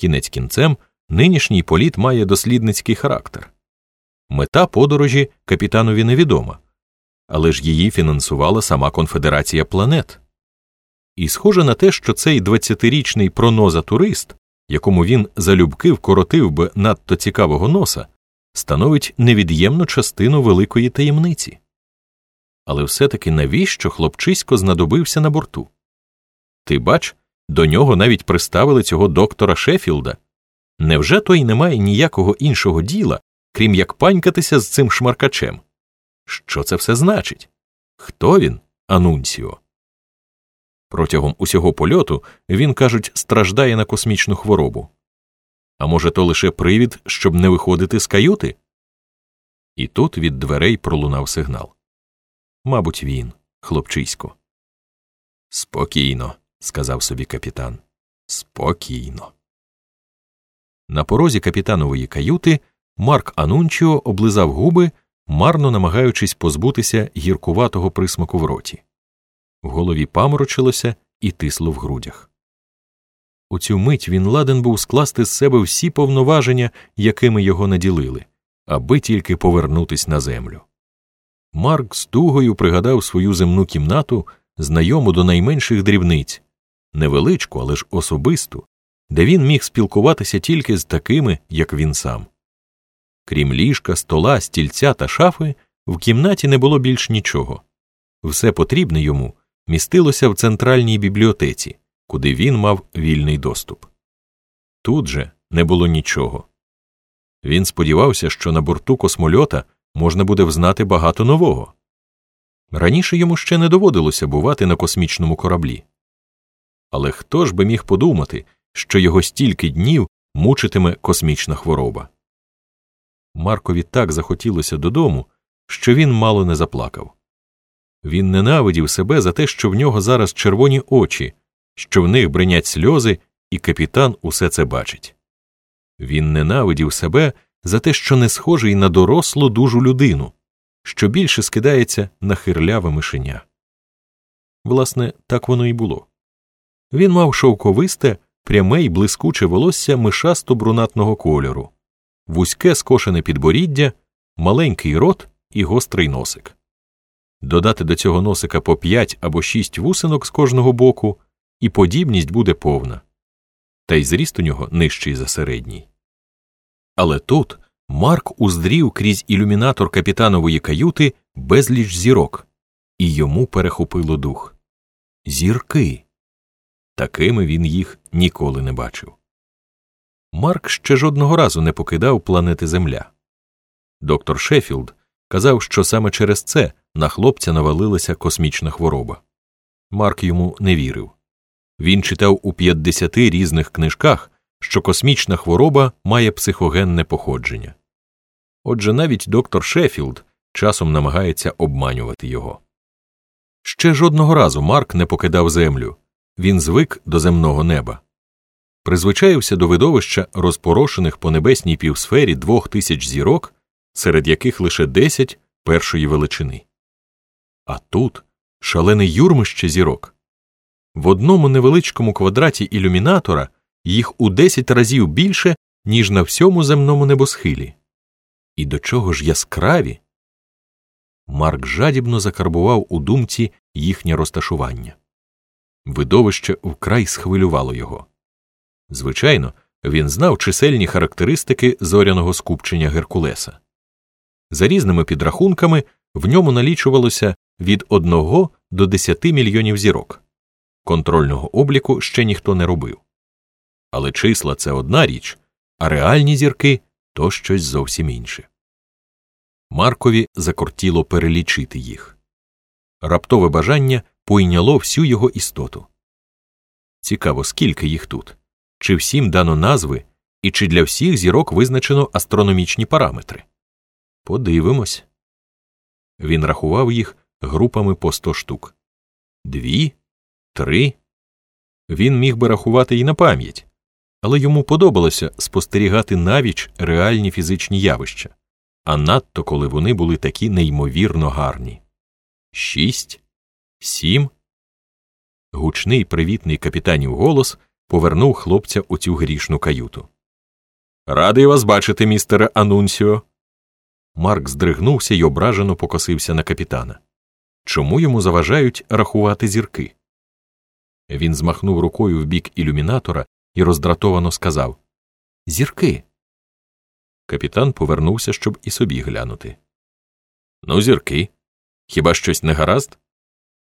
Кінець кінцем, нинішній політ має дослідницький характер. Мета подорожі капітанові невідома, але ж її фінансувала сама Конфедерація планет. І схоже на те, що цей 20-річний проноза-турист, якому він залюбки вкоротив би надто цікавого носа, становить невід'ємну частину великої таємниці. Але все таки навіщо хлопчисько знадобився на борту? Ти бач, до нього навіть приставили цього доктора Шеффілда. Невже той не має ніякого іншого діла, крім як панькатися з цим шмаркачем? Що це все значить? Хто він, Анунціо? Протягом усього польоту він, кажуть, страждає на космічну хворобу. А може, то лише привід, щоб не виходити з каюти? І тут від дверей пролунав сигнал. Мабуть, він, хлопчисько. Спокійно, сказав собі капітан. Спокійно. На порозі капітанової каюти Марк Анунчіо облизав губи, марно намагаючись позбутися гіркуватого присмаку в роті. В голові паморочилося і тисло в грудях. У цю мить він ладен був скласти з себе всі повноваження, якими його наділили, аби тільки повернутись на землю. Марк з тугою пригадав свою земну кімнату, знайому до найменших дрібниць, невеличку, але ж особисту, де він міг спілкуватися тільки з такими, як він сам. Крім ліжка, стола, стільця та шафи, в кімнаті не було більш нічого. Все потрібне йому містилося в центральній бібліотеці, куди він мав вільний доступ. Тут же не було нічого. Він сподівався, що на борту космольота можна буде взнати багато нового. Раніше йому ще не доводилося бувати на космічному кораблі. Але хто ж би міг подумати, що його стільки днів мучитиме космічна хвороба? Маркові так захотілося додому, що він мало не заплакав. Він ненавидів себе за те, що в нього зараз червоні очі, що в них бринять сльози, і капітан усе це бачить. Він ненавидів себе за те, що не схожий на дорослу дужу людину, що більше скидається на хирляве мишеня. Власне, так воно і було. Він мав шовковисте, пряме й блискуче волосся мишасто брунатного кольору, вузьке скошене підборіддя, маленький рот і гострий носик. Додати до цього носика по п'ять або шість вусинок з кожного боку, і подібність буде повна, та й зріст у нього нижчий за середній. Але тут Марк уздрів крізь ілюмінатор капітанової каюти безліч зірок, і йому перехопило дух. Зірки. Такими він їх ніколи не бачив. Марк ще жодного разу не покидав планети Земля. Доктор Шеффілд казав, що саме через це на хлопця навалилася космічна хвороба. Марк йому не вірив. Він читав у 50 різних книжках, що космічна хвороба має психогенне походження. Отже, навіть доктор Шеффілд часом намагається обманювати його. Ще жодного разу Марк не покидав землю він звик до земного неба. Призвичаївся до видовища розпорошених по небесній півсфері двох тисяч зірок, серед яких лише десять першої величини. А тут шалене юрмище зірок. В одному невеличкому квадраті ілюмінатора їх у десять разів більше, ніж на всьому земному небосхилі. І до чого ж яскраві? Марк жадібно закарбував у думці їхнє розташування. Видовище вкрай схвилювало його. Звичайно, він знав чисельні характеристики зоряного скупчення Геркулеса. За різними підрахунками в ньому налічувалося від 1 до 10 мільйонів зірок. Контрольного обліку ще ніхто не робив. Але числа це одна річ, а реальні зірки то щось зовсім інше. Маркові закортіло перелічити їх. Раптове бажання пойняло всю його істоту. Цікаво, скільки їх тут, чи всім дано назви, і чи для всіх зірок визначено астрономічні параметри. Подивимось. Він рахував їх групами по сто штук дві, три. Він міг би рахувати і на пам'ять, але йому подобалося спостерігати навіч реальні фізичні явища, а надто коли вони були такі неймовірно гарні. Шість, сім. Гучний привітний капітанів голос повернув хлопця у цю грішну каюту. Радий вас бачити, містере Анунсіо. Марк здригнувся й ображено покосився на капітана. Чому йому заважають рахувати зірки? Він змахнув рукою в бік ілюмінатора і роздратовано сказав Зірки. Капітан повернувся, щоб і собі глянути. Ну, зірки. Хіба щось не гаразд?